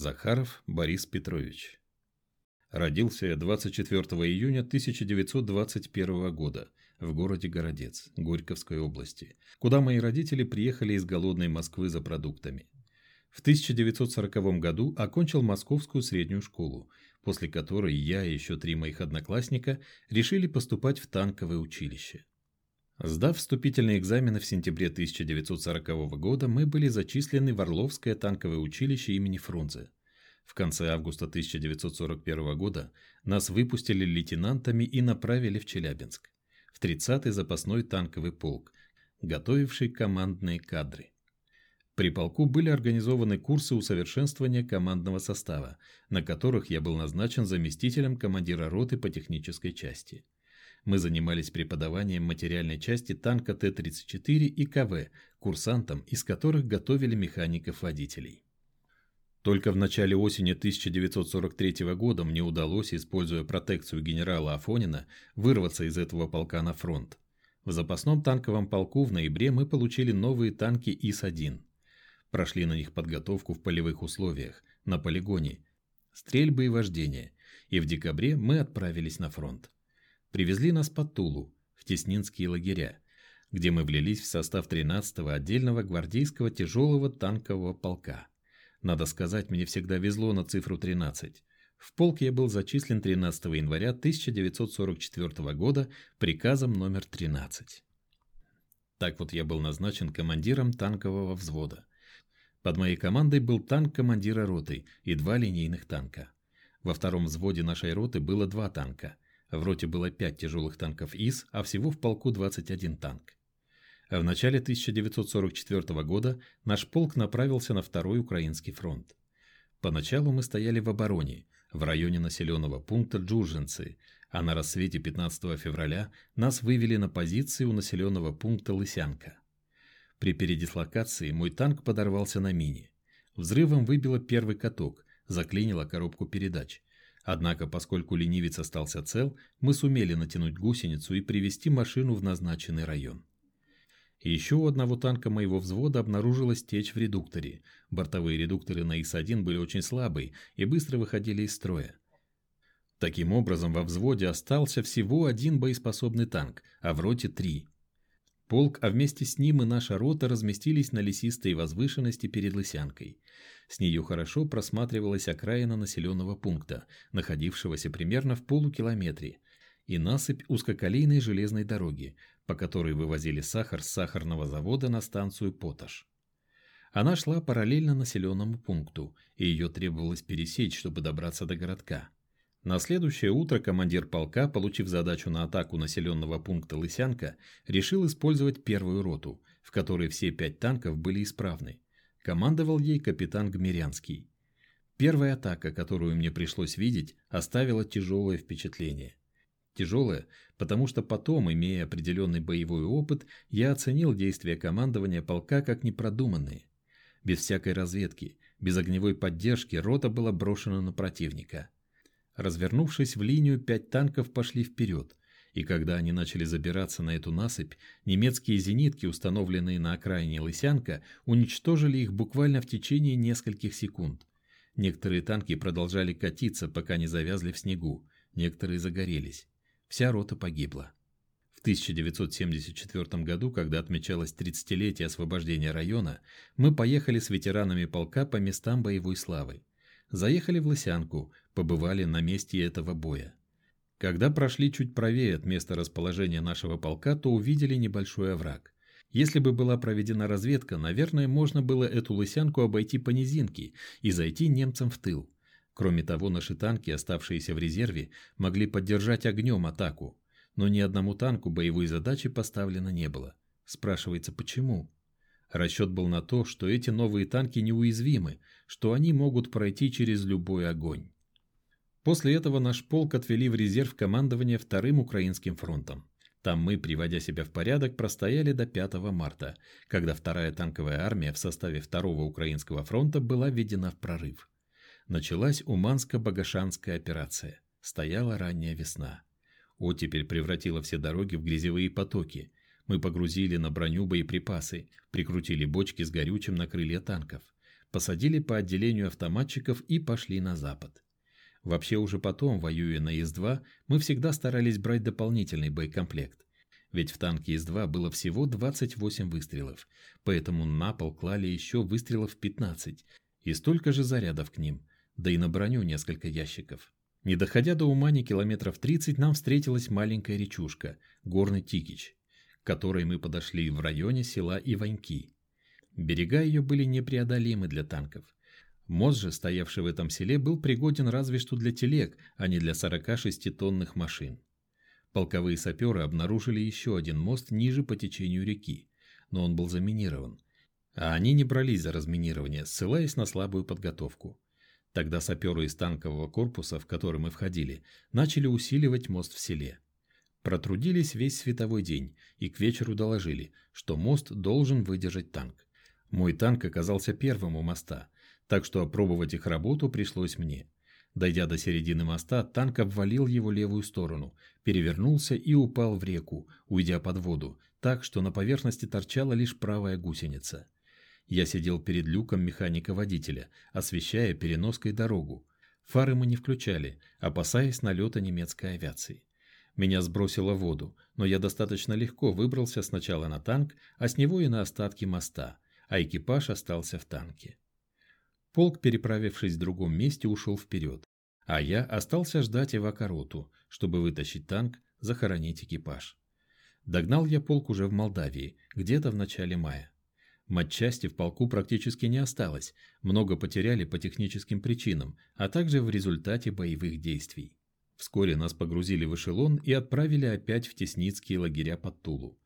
Захаров Борис Петрович. Родился я 24 июня 1921 года в городе Городец, Горьковской области, куда мои родители приехали из голодной Москвы за продуктами. В 1940 году окончил Московскую среднюю школу, после которой я и еще три моих одноклассника решили поступать в танковое училище. Сдав вступительные экзамены в сентябре 1940 года, мы были зачислены в Орловское танковое училище имени Фрунзе. В конце августа 1941 года нас выпустили лейтенантами и направили в Челябинск, в 30-й запасной танковый полк, готовивший командные кадры. При полку были организованы курсы усовершенствования командного состава, на которых я был назначен заместителем командира роты по технической части – мы занимались преподаванием материальной части танка Т-34 и КВ, курсантам, из которых готовили механиков-водителей. Только в начале осени 1943 года мне удалось, используя протекцию генерала Афонина, вырваться из этого полка на фронт. В запасном танковом полку в ноябре мы получили новые танки ИС-1. Прошли на них подготовку в полевых условиях, на полигоне, стрельбы и вождение, и в декабре мы отправились на фронт. Привезли нас под Тулу, в Теснинские лагеря, где мы влились в состав 13-го отдельного гвардейского тяжелого танкового полка. Надо сказать, мне всегда везло на цифру 13. В полк я был зачислен 13 января 1944 года приказом номер 13. Так вот я был назначен командиром танкового взвода. Под моей командой был танк командира роты и два линейных танка. Во втором взводе нашей роты было два танка – в роте было 5 тяжелых танков ИС, а всего в полку 21 танк. В начале 1944 года наш полк направился на Второй Украинский фронт. Поначалу мы стояли в обороне, в районе населенного пункта Джуржинцы, а на рассвете 15 февраля нас вывели на позиции у населенного пункта Лысянка. При передислокации мой танк подорвался на мине. Взрывом выбило первый каток, заклинило коробку передач – Однако, поскольку ленивец остался цел, мы сумели натянуть гусеницу и привести машину в назначенный район. Еще у одного танка моего взвода обнаружилась течь в редукторе. Бортовые редукторы на ИС-1 были очень слабые и быстро выходили из строя. Таким образом, во взводе остался всего один боеспособный танк, а в роте три. Полк, а вместе с ним и наша рота разместились на лесистой возвышенности перед Лысянкой. С нее хорошо просматривалась окраина населенного пункта, находившегося примерно в полукилометре, и насыпь узкоколейной железной дороги, по которой вывозили сахар с сахарного завода на станцию Поташ. Она шла параллельно населенному пункту, и ее требовалось пересечь, чтобы добраться до городка. На следующее утро командир полка, получив задачу на атаку населенного пункта Лысянка, решил использовать первую роту, в которой все пять танков были исправны. Командовал ей капитан Гмирянский. Первая атака, которую мне пришлось видеть, оставила тяжелое впечатление. Тяжелое, потому что потом, имея определенный боевой опыт, я оценил действия командования полка как непродуманные. Без всякой разведки, без огневой поддержки рота была брошена на противника. Развернувшись в линию, пять танков пошли вперед, и когда они начали забираться на эту насыпь, немецкие зенитки, установленные на окраине Лысянка, уничтожили их буквально в течение нескольких секунд. Некоторые танки продолжали катиться, пока не завязли в снегу, некоторые загорелись. Вся рота погибла. В 1974 году, когда отмечалось 30-летие освобождения района, мы поехали с ветеранами полка по местам боевой славы. Заехали в Лысянку, побывали на месте этого боя. Когда прошли чуть правее от места расположения нашего полка, то увидели небольшой овраг. Если бы была проведена разведка, наверное, можно было эту лысянку обойти по низинке и зайти немцам в тыл. Кроме того, наши танки, оставшиеся в резерве, могли поддержать огнем атаку. Но ни одному танку боевой задачи поставлено не было. Спрашивается, почему? Расчет был на то, что эти новые танки неуязвимы, что они могут пройти через любой огонь. После этого наш полк отвели в резерв командования Вторым Украинским фронтом. Там мы, приводя себя в порядок, простояли до 5 марта, когда вторая танковая армия в составе Второго Украинского фронта была введена в прорыв. Началась Уманско-Багашанская операция. Стояла ранняя весна. Оттепель превратила все дороги в грязевые потоки. Мы погрузили на броню боеприпасы, прикрутили бочки с горючим на крылья танков. посадили по отделению автоматчиков и пошли на запад. Вообще уже потом, воюя на ИС-2, мы всегда старались брать дополнительный боекомплект. Ведь в танке ИС-2 было всего 28 выстрелов, поэтому на пол клали еще выстрелов 15 и столько же зарядов к ним, да и на броню несколько ящиков. Не доходя до Умани километров 30, нам встретилась маленькая речушка, горный Тикич, к которой мы подошли в районе села Иваньки. Берега ее были непреодолимы для танков. Мост же, стоявший в этом селе, был пригоден разве что для телег, а не для 46-тонных машин. Полковые саперы обнаружили еще один мост ниже по течению реки, но он был заминирован. А они не брались за разминирование, ссылаясь на слабую подготовку. Тогда саперы из танкового корпуса, в который мы входили, начали усиливать мост в селе. Протрудились весь световой день и к вечеру доложили, что мост должен выдержать танк. Мой танк оказался первым у моста, так что опробовать их работу пришлось мне. Дойдя до середины моста, танк обвалил его левую сторону, перевернулся и упал в реку, уйдя под воду, так что на поверхности торчала лишь правая гусеница. Я сидел перед люком механика-водителя, освещая переноской дорогу. Фары мы не включали, опасаясь налета немецкой авиации. Меня сбросило в воду, но я достаточно легко выбрался сначала на танк, а с него и на остатки моста, а экипаж остался в танке. Полк, переправившись в другом месте, ушел вперед, а я остался ждать эвакороту, чтобы вытащить танк, захоронить экипаж. Догнал я полк уже в Молдавии, где-то в начале мая. Матчасти в полку практически не осталось, много потеряли по техническим причинам, а также в результате боевых действий. Вскоре нас погрузили в эшелон и отправили опять в Тесницкие лагеря под Тулу.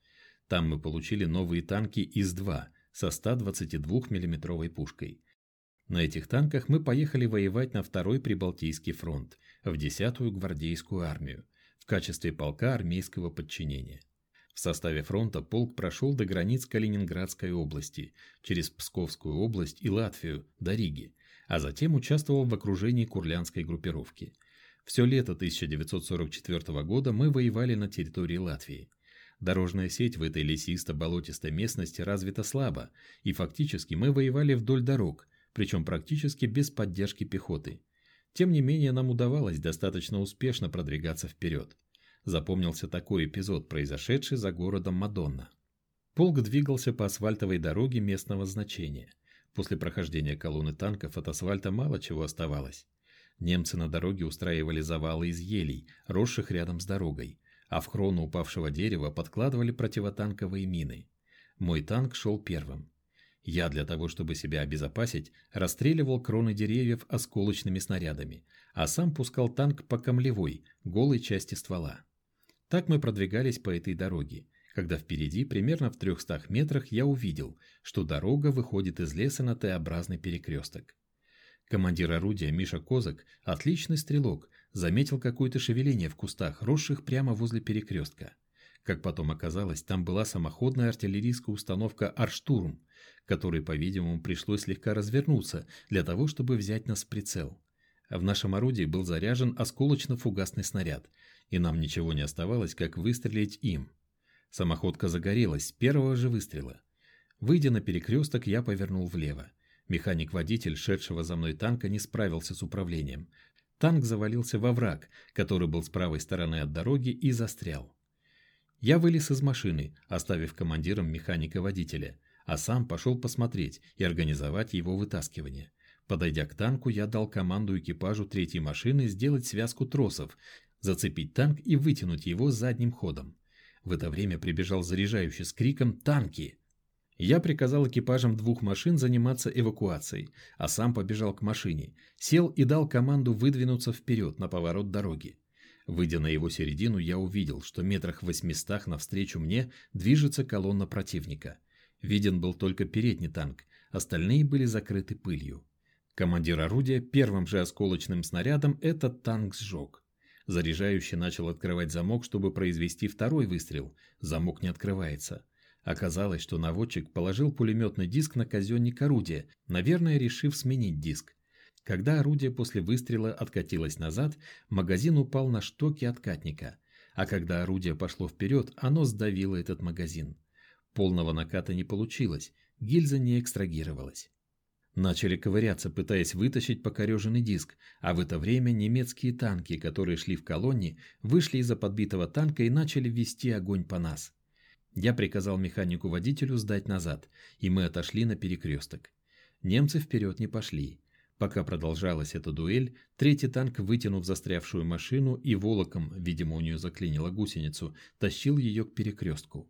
Там мы получили новые танки ИС-2 со 122 миллиметровой пушкой. На этих танках мы поехали воевать на Второй Прибалтийский фронт, в 10-ю гвардейскую армию, в качестве полка армейского подчинения. В составе фронта полк прошел до границ Калининградской области, через Псковскую область и Латвию, до Риги, а затем участвовал в окружении Курлянской группировки. Все лето 1944 года мы воевали на территории Латвии. Дорожная сеть в этой лесисто-болотистой местности развита слабо, и фактически мы воевали вдоль дорог, причем практически без поддержки пехоты. Тем не менее, нам удавалось достаточно успешно продвигаться вперед запомнился такой эпизод, произошедший за городом Мадонна. Полк двигался по асфальтовой дороге местного значения. После прохождения колонны танков от асфальта мало чего оставалось. Немцы на дороге устраивали завалы из елей, росших рядом с дорогой, а в хрону упавшего дерева подкладывали противотанковые мины. Мой танк шел первым. Я для того, чтобы себя обезопасить, расстреливал кроны деревьев осколочными снарядами, а сам пускал танк по камлевой, голой части ствола. Так мы продвигались по этой дороге, когда впереди, примерно в 300 метрах, я увидел, что дорога выходит из леса на Т-образный перекресток. Командир орудия Миша Козак, отличный стрелок, заметил какое-то шевеление в кустах, росших прямо возле перекрестка. Как потом оказалось, там была самоходная артиллерийская установка «Арштурм», которой, по-видимому, пришлось слегка развернуться для того, чтобы взять нас в прицел. В нашем орудии был заряжен осколочно-фугасный снаряд – и нам ничего не оставалось, как выстрелить им. Самоходка загорелась с первого же выстрела. Выйдя на перекресток, я повернул влево. Механик-водитель, шедшего за мной танка, не справился с управлением. Танк завалился во враг, который был с правой стороны от дороги, и застрял. Я вылез из машины, оставив командиром механика-водителя, а сам пошел посмотреть и организовать его вытаскивание. Подойдя к танку, я дал команду экипажу третьей машины сделать связку тросов, зацепить танк и вытянуть его задним ходом. В это время прибежал заряжающий с криком «Танки!». Я приказал экипажам двух машин заниматься эвакуацией, а сам побежал к машине, сел и дал команду выдвинуться вперед на поворот дороги. Выйдя на его середину, я увидел, что метрах в восьмистах навстречу мне движется колонна противника. Виден был только передний танк, остальные были закрыты пылью. Командир орудия первым же осколочным снарядом этот танк сжег. Заряжающий начал открывать замок, чтобы произвести второй выстрел. Замок не открывается. Оказалось, что наводчик положил пулеметный диск на казенник орудия, наверное, решив сменить диск. Когда орудие после выстрела откатилось назад, магазин упал на штоки откатника, а когда орудие пошло вперед, оно сдавило этот магазин. Полного наката не получилось, гильза не экстрагировалась. Начали ковыряться, пытаясь вытащить покореженный диск, а в это время немецкие танки, которые шли в колонне, вышли из-за подбитого танка и начали вести огонь по нас. Я приказал механику-водителю сдать назад, и мы отошли на перекресток. Немцы вперед не пошли. Пока продолжалась эта дуэль, третий танк, вытянув застрявшую машину и волоком, видимо у нее заклинило гусеницу, тащил ее к перекрестку.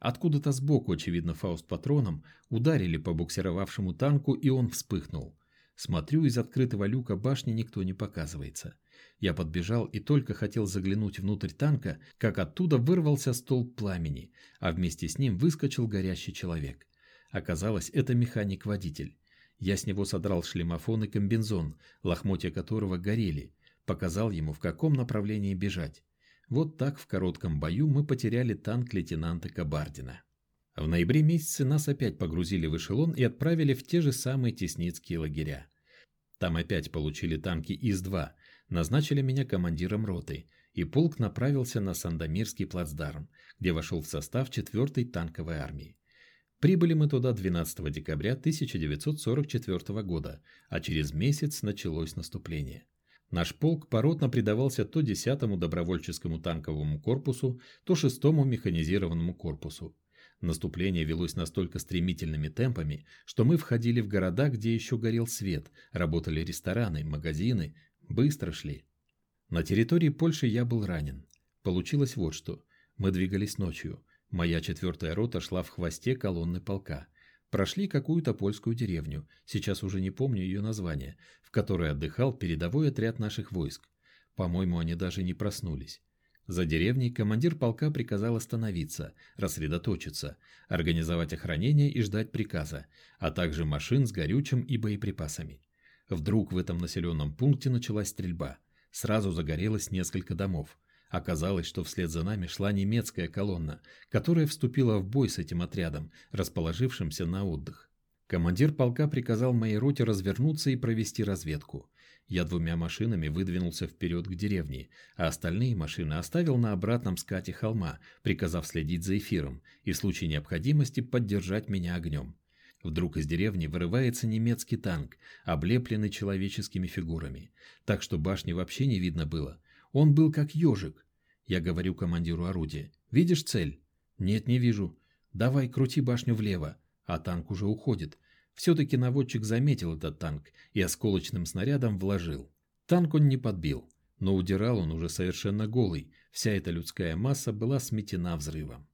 Откуда-то сбоку, очевидно, Фауст патроном, ударили по буксировавшему танку, и он вспыхнул. Смотрю, из открытого люка башни никто не показывается. Я подбежал и только хотел заглянуть внутрь танка, как оттуда вырвался столб пламени, а вместе с ним выскочил горящий человек. Оказалось, это механик-водитель. Я с него содрал шлемофон и комбинзон, лохмотья которого горели, показал ему, в каком направлении бежать. Вот так в коротком бою мы потеряли танк лейтенанта Кабардина. В ноябре месяце нас опять погрузили в эшелон и отправили в те же самые Тесницкие лагеря. Там опять получили танки ИС-2, назначили меня командиром роты, и полк направился на Сандомирский плацдарм, где вошел в состав 4-й танковой армии. Прибыли мы туда 12 декабря 1944 года, а через месяц началось наступление. Наш полк поротно предавался то 10-му добровольческому танковому корпусу, то 6-му механизированному корпусу. Наступление велось настолько стремительными темпами, что мы входили в города, где еще горел свет, работали рестораны, магазины, быстро шли. На территории Польши я был ранен. Получилось вот что. Мы двигались ночью. Моя четвертая рота шла в хвосте колонны полка. Прошли какую-то польскую деревню, сейчас уже не помню ее название, в которой отдыхал передовой отряд наших войск. По-моему, они даже не проснулись. За деревней командир полка приказал остановиться, рассредоточиться, организовать охранение и ждать приказа, а также машин с горючим и боеприпасами. Вдруг в этом населенном пункте началась стрельба. Сразу загорелось несколько домов. Оказалось, что вслед за нами шла немецкая колонна, которая вступила в бой с этим отрядом, расположившимся на отдых. Командир полка приказал моей роте развернуться и провести разведку. Я двумя машинами выдвинулся вперед к деревне, а остальные машины оставил на обратном скате холма, приказав следить за эфиром и в случае необходимости поддержать меня огнем. Вдруг из деревни вырывается немецкий танк, облепленный человеческими фигурами, так что башни вообще не видно было. Он был как ежик. Я говорю командиру орудия. «Видишь цель?» «Нет, не вижу. Давай, крути башню влево». А танк уже уходит. Все-таки наводчик заметил этот танк и осколочным снарядом вложил. Танк он не подбил, но удирал он уже совершенно голый. Вся эта людская масса была сметена взрывом.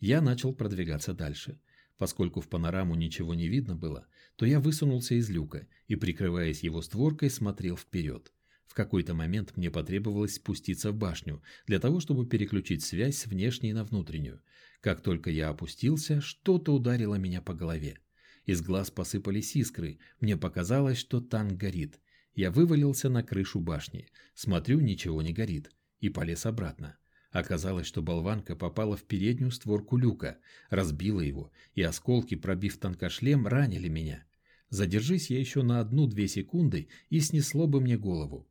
Я начал продвигаться дальше. Поскольку в панораму ничего не видно было, то я высунулся из люка и, прикрываясь его створкой, смотрел вперед. В какой-то момент мне потребовалось спуститься в башню для того, чтобы переключить связь с внешней на внутреннюю. Как только я опустился, что-то ударило меня по голове. Из глаз посыпались искры, мне показалось, что танк горит. Я вывалился на крышу башни, смотрю, ничего не горит, и полез обратно. Оказалось, что болванка попала в переднюю створку люка, разбила его, и осколки, пробив танкошлем, ранили меня. Задержись я еще на одну-две секунды, и снесло бы мне голову.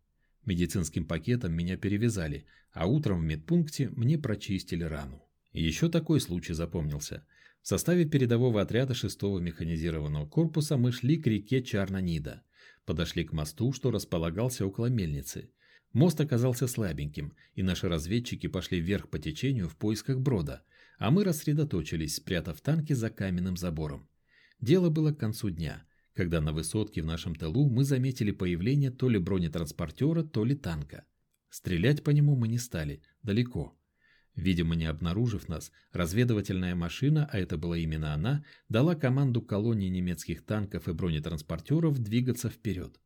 Медицинским пакетом меня перевязали, а утром в медпункте мне прочистили рану. еще такой случай запомнился. В составе передового отряда 6-го механизированного корпуса мы шли к реке Чарнанида. Подошли к мосту, что располагался около мельницы. Мост оказался слабеньким, и наши разведчики пошли вверх по течению в поисках брода, а мы рассредоточились, спрятав танки за каменным забором. Дело было к концу дня когда на высотке в нашем тылу мы заметили появление то ли бронетранспортера, то ли танка. Стрелять по нему мы не стали, далеко. Видимо, не обнаружив нас, разведывательная машина, а это была именно она, дала команду колонии немецких танков и бронетранспортеров двигаться вперед.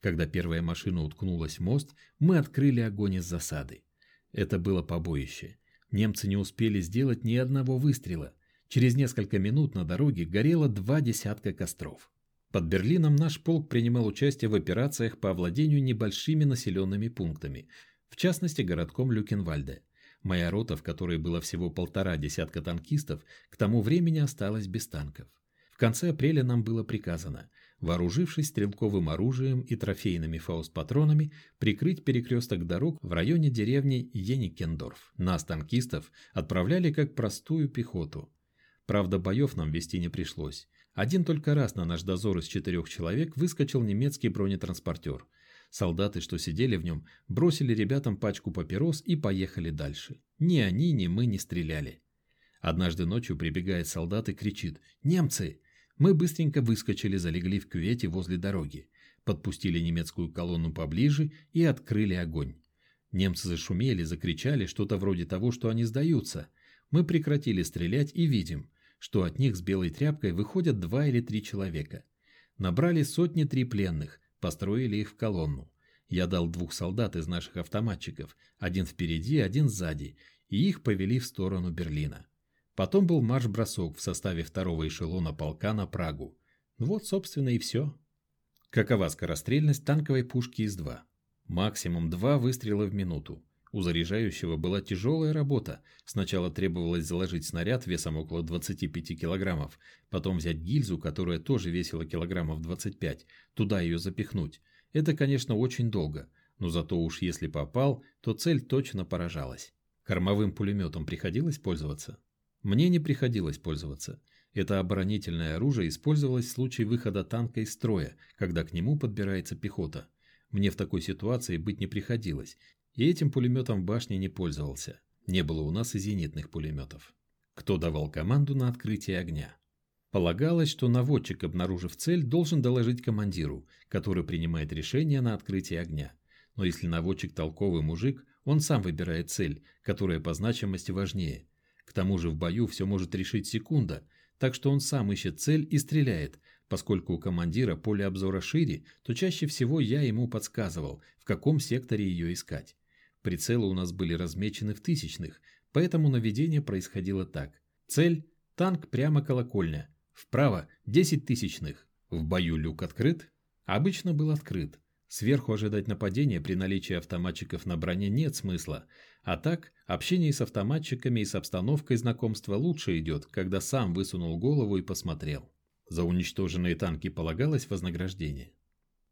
Когда первая машина уткнулась в мост, мы открыли огонь из засады. Это было побоище. Немцы не успели сделать ни одного выстрела. Через несколько минут на дороге горело два десятка костров. Под Берлином наш полк принимал участие в операциях по овладению небольшими населенными пунктами, в частности городком Люкенвальде. Моя рота, в которой было всего полтора десятка танкистов, к тому времени осталась без танков. В конце апреля нам было приказано, вооружившись стрелковым оружием и трофейными фауст-патронами, прикрыть перекресток дорог в районе деревни Еникендорф. Нас, танкистов, отправляли как простую пехоту. Правда, боев нам вести не пришлось. Один только раз на наш дозор из четырех человек выскочил немецкий бронетранспортер. Солдаты, что сидели в нем, бросили ребятам пачку папирос и поехали дальше. Ни они, ни мы не стреляли. Однажды ночью прибегает солдат и кричит «Немцы!». Мы быстренько выскочили, залегли в кювете возле дороги, подпустили немецкую колонну поближе и открыли огонь. Немцы зашумели, закричали что-то вроде того, что они сдаются. Мы прекратили стрелять и видим, что от них с белой тряпкой выходят два или три человека. Набрали сотни три пленных, построили их в колонну. Я дал двух солдат из наших автоматчиков, один впереди, один сзади, и их повели в сторону Берлина. Потом был марш-бросок в составе второго эшелона полка на Прагу. Вот, собственно, и все. Какова скорострельность танковой пушки ИС-2? Максимум два выстрела в минуту. У заряжающего была тяжелая работа. Сначала требовалось заложить снаряд весом около 25 килограммов, потом взять гильзу, которая тоже весила килограммов 25, туда ее запихнуть. Это, конечно, очень долго, но зато уж если попал, то цель точно поражалась. Кормовым пулеметом приходилось пользоваться? Мне не приходилось пользоваться. Это оборонительное оружие использовалось в случае выхода танка из строя, когда к нему подбирается пехота. Мне в такой ситуации быть не приходилось, и этим пулеметом в башне не пользовался. Не было у нас и зенитных пулеметов. Кто давал команду на открытие огня? Полагалось, что наводчик, обнаружив цель, должен доложить командиру, который принимает решение на открытие огня. Но если наводчик толковый мужик, он сам выбирает цель, которая по значимости важнее. К тому же в бою все может решить секунда, так что он сам ищет цель и стреляет, Поскольку у командира поле обзора шире, то чаще всего я ему подсказывал, в каком секторе ее искать. Прицелы у нас были размечены в тысячных, поэтому наведение происходило так. Цель – танк прямо колокольня. Вправо – 10 тысячных. В бою люк открыт? Обычно был открыт. Сверху ожидать нападения при наличии автоматчиков на броне нет смысла. А так, общение с автоматчиками и с обстановкой знакомства лучше идет, когда сам высунул голову и посмотрел. За уничтоженные танки полагалось вознаграждение?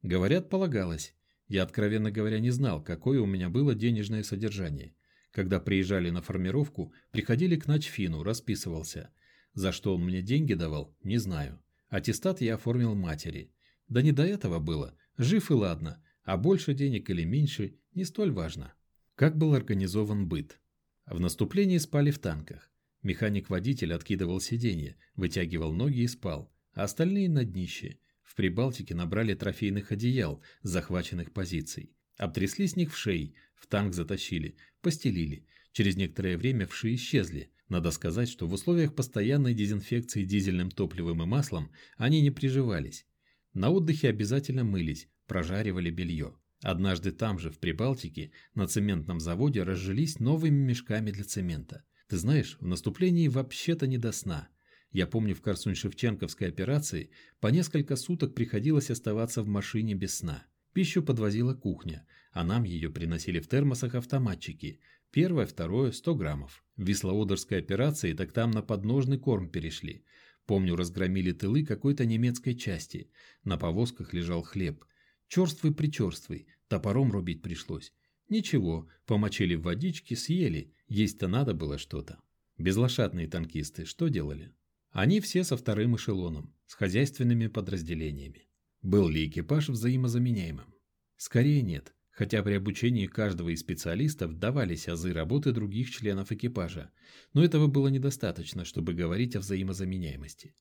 Говорят, полагалось. Я, откровенно говоря, не знал, какое у меня было денежное содержание. Когда приезжали на формировку, приходили к начфину, расписывался. За что он мне деньги давал, не знаю. Аттестат я оформил матери. Да не до этого было. Жив и ладно. А больше денег или меньше, не столь важно. Как был организован быт? В наступлении спали в танках. Механик-водитель откидывал сиденье, вытягивал ноги и спал а остальные на днище. В Прибалтике набрали трофейных одеял с захваченных позиций. Обтрясли с них вшей, в танк затащили, постелили. Через некоторое время вши исчезли. Надо сказать, что в условиях постоянной дезинфекции дизельным топливом и маслом они не приживались. На отдыхе обязательно мылись, прожаривали белье. Однажды там же, в Прибалтике, на цементном заводе разжились новыми мешками для цемента. Ты знаешь, в наступлении вообще-то не до сна. Я помню, в Корсунь-Шевченковской операции по несколько суток приходилось оставаться в машине без сна. Пищу подвозила кухня, а нам ее приносили в термосах автоматчики. Первое, второе, 100 граммов. В Вислоодерской операции так там на подножный корм перешли. Помню, разгромили тылы какой-то немецкой части. На повозках лежал хлеб. Черствый-причерствый, топором рубить пришлось. Ничего, помочили в водичке, съели. Есть-то надо было что-то. Безлошадные танкисты что делали? Они все со вторым эшелоном, с хозяйственными подразделениями. Был ли экипаж взаимозаменяемым? Скорее нет, хотя при обучении каждого из специалистов давались азы работы других членов экипажа, но этого было недостаточно, чтобы говорить о взаимозаменяемости.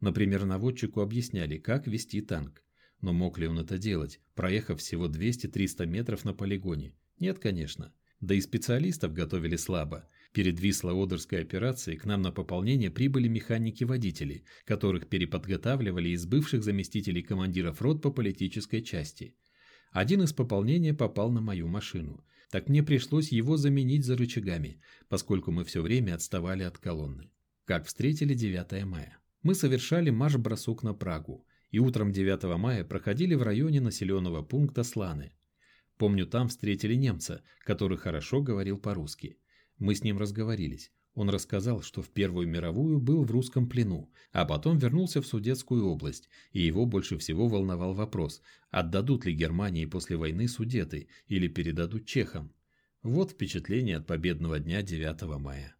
Например, наводчику объясняли, как вести танк. Но мог ли он это делать, проехав всего 200-300 метров на полигоне? Нет, конечно. Да и специалистов готовили слабо, Перед Висло-Одерской операцией к нам на пополнение прибыли механики-водители, которых переподготавливали из бывших заместителей командиров рот по политической части. Один из пополнения попал на мою машину. Так мне пришлось его заменить за рычагами, поскольку мы все время отставали от колонны. Как встретили 9 мая. Мы совершали марш-бросок на Прагу, и утром 9 мая проходили в районе населенного пункта Сланы. Помню, там встретили немца, который хорошо говорил по-русски. Мы с ним разговорились. Он рассказал, что в Первую мировую был в русском плену, а потом вернулся в Судетскую область, и его больше всего волновал вопрос, отдадут ли Германии после войны Судеты или передадут чехам. Вот впечатление от победного дня 9 мая.